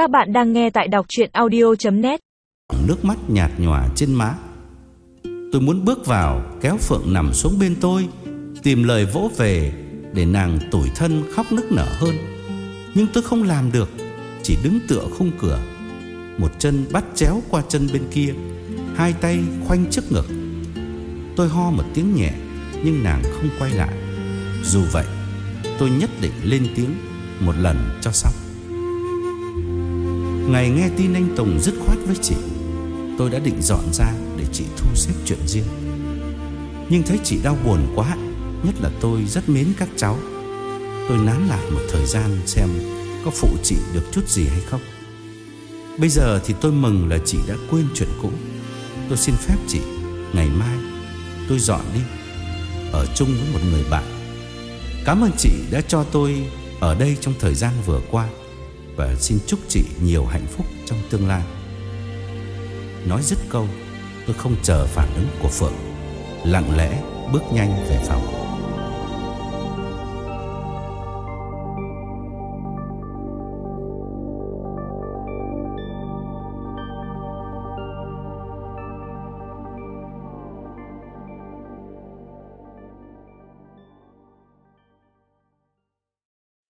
Các bạn đang nghe tại đọc chuyện audio.net Nước mắt nhạt nhòa trên má. Tôi muốn bước vào, Kéo Phượng nằm xuống bên tôi, Tìm lời vỗ về Để nàng tủi thân khóc nức nở hơn. Nhưng tôi không làm được, Chỉ đứng tựa khung cửa. Một chân bắt chéo qua chân bên kia, Hai tay khoanh trước ngực. Tôi ho một tiếng nhẹ, Nhưng nàng không quay lại. Dù vậy, tôi nhất định lên tiếng Một lần cho xong. Ngày nghe tin anh Tùng dứt khoát với chị. Tôi đã định dọn ra để chị thu xếp chuyện riêng. Nhưng thấy chị đau buồn quá, Nhất là tôi rất mến các cháu. Tôi nán lại một thời gian xem Có phụ chị được chút gì hay không. Bây giờ thì tôi mừng là chị đã quên chuyện cũ. Tôi xin phép chị, Ngày mai tôi dọn đi, Ở chung với một người bạn. Cảm ơn chị đã cho tôi Ở đây trong thời gian vừa qua. Và xin chúc chị nhiều hạnh phúc trong tương lai. Nói dứt câu, Tôi không chờ phản ứng của Phượng. Lặng lẽ bước nhanh về phòng.